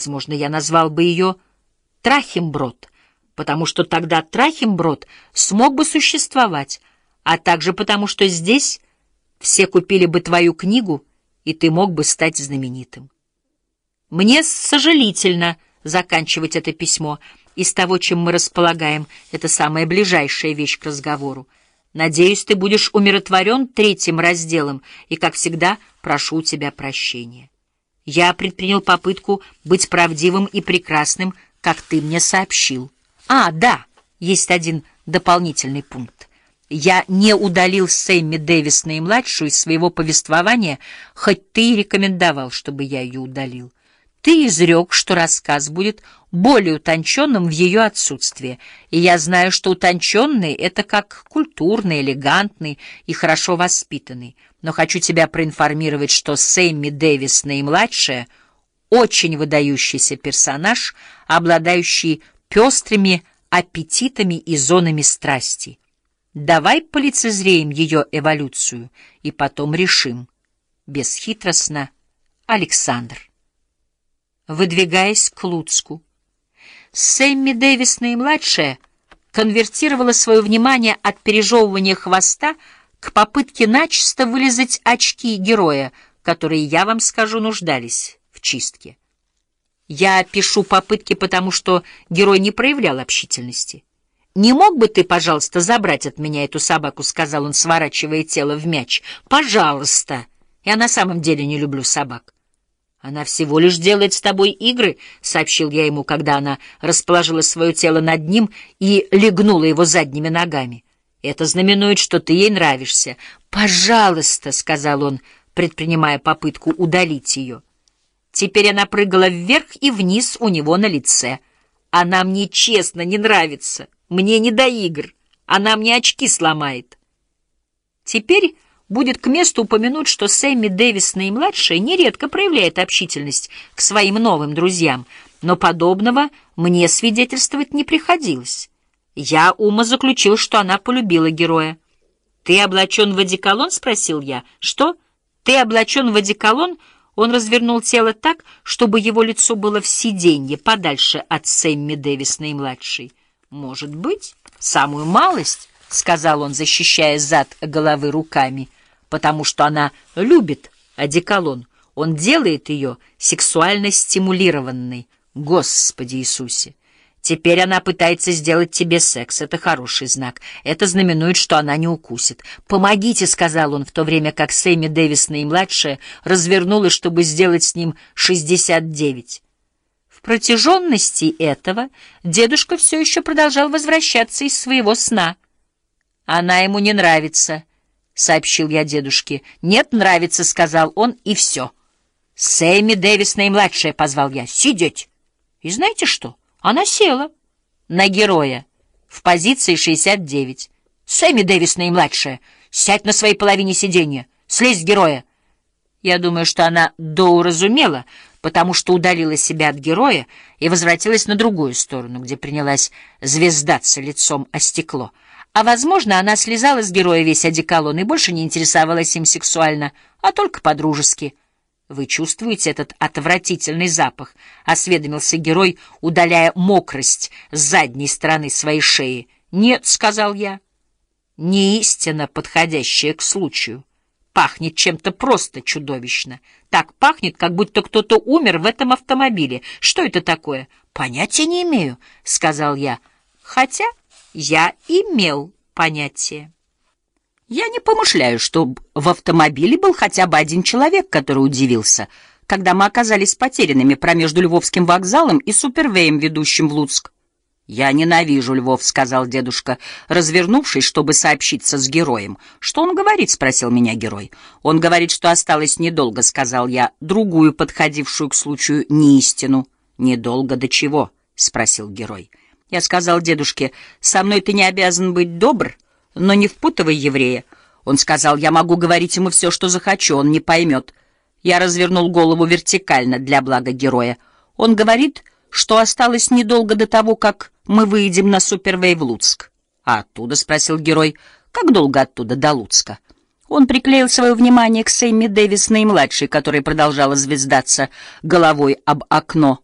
Возможно, я назвал бы ее Трахимброд, потому что тогда Трахимброд смог бы существовать, а также потому, что здесь все купили бы твою книгу, и ты мог бы стать знаменитым. Мне сожалительно заканчивать это письмо. Из того, чем мы располагаем, это самая ближайшая вещь к разговору. Надеюсь, ты будешь умиротворен третьим разделом, и, как всегда, прошу у тебя прощения. Я предпринял попытку быть правдивым и прекрасным, как ты мне сообщил. А, да, есть один дополнительный пункт. Я не удалил Сэмми Дэвис наимладшую из своего повествования, хоть ты и рекомендовал, чтобы я ее удалил. Ты изрек, что рассказ будет более утонченным в ее отсутствие, и я знаю, что утонченный — это как культурный, элегантный и хорошо воспитанный. Но хочу тебя проинформировать, что Сэмми Дэвис наимладшая — очень выдающийся персонаж, обладающий пестрыми аппетитами и зонами страсти. Давай полицезреем ее эволюцию и потом решим. Бесхитростно, Александр выдвигаясь к Луцку. Сэмми Дэвис наимладшая конвертировала свое внимание от пережевывания хвоста к попытке начисто вылезать очки героя, которые, я вам скажу, нуждались в чистке. Я пишу попытки, потому что герой не проявлял общительности. «Не мог бы ты, пожалуйста, забрать от меня эту собаку?» — сказал он, сворачивая тело в мяч. «Пожалуйста!» Я на самом деле не люблю собак. «Она всего лишь делает с тобой игры», — сообщил я ему, когда она расположила свое тело над ним и легнула его задними ногами. «Это знаменует, что ты ей нравишься». «Пожалуйста», — сказал он, предпринимая попытку удалить ее. Теперь она прыгала вверх и вниз у него на лице. «Она мне честно не нравится. Мне не до игр. Она мне очки сломает». Теперь будет к месту упомянуть, что Сэмми Дэвис наимладшая нередко проявляет общительность к своим новым друзьям, но подобного мне свидетельствовать не приходилось. Я ума заключил, что она полюбила героя. «Ты облачен в одеколон?» — спросил я. «Что? Ты облачен в одеколон?» Он развернул тело так, чтобы его лицо было в сиденье, подальше от Сэмми Дэвис наимладшей. «Может быть, самую малость», — сказал он, защищая зад головы руками, — потому что она любит одеколон. Он делает ее сексуально стимулированной. Господи Иисусе! Теперь она пытается сделать тебе секс. Это хороший знак. Это знаменует, что она не укусит. «Помогите», — сказал он, в то время как Сэмми Дэвис наимладшая развернулась, чтобы сделать с ним шестьдесят девять. В протяженности этого дедушка все еще продолжал возвращаться из своего сна. Она ему не нравится, — сообщил я дедушке. «Нет, нравится», — сказал он, — и все. «Сэмми Дэвис наимладшая», — позвал я. «Сидеть». И знаете что? Она села на героя в позиции 69. «Сэмми Дэвис наимладшая, сядь на своей половине сиденья, слезь с героя». Я думаю, что она доуразумела, потому что удалила себя от героя и возвратилась на другую сторону, где принялась звездаться лицом о стекло. А, возможно, она слезала с героя весь одеколон и больше не интересовалась им сексуально, а только по-дружески. «Вы чувствуете этот отвратительный запах?» — осведомился герой, удаляя мокрость с задней стороны своей шеи. «Нет», — сказал я, — «не истина, подходящая к случаю. Пахнет чем-то просто чудовищно. Так пахнет, как будто кто-то умер в этом автомобиле. Что это такое?» «Понятия не имею», — сказал я. «Хотя...» я имел понятие. Я не помышляю, что в автомобиле был хотя бы один человек, который удивился, когда мы оказались потерянными промежду Львовским вокзалом и супервеем, ведущим в Луцк. «Я ненавижу Львов», — сказал дедушка, развернувшись, чтобы сообщиться с героем. «Что он говорит?» — спросил меня герой. «Он говорит, что осталось недолго», — сказал я, другую, подходившую к случаю неистину. «Недолго до чего?» — спросил герой. Я сказал дедушке, со мной ты не обязан быть добр, но не впутывай еврея. Он сказал, я могу говорить ему все, что захочу, он не поймет. Я развернул голову вертикально для блага героя. Он говорит, что осталось недолго до того, как мы выйдем на Супервей в Луцк. А оттуда, — спросил герой, — как долго оттуда до Луцка? Он приклеил свое внимание к Сэмми Дэвис наимладшей, которая продолжала звездаться головой об окно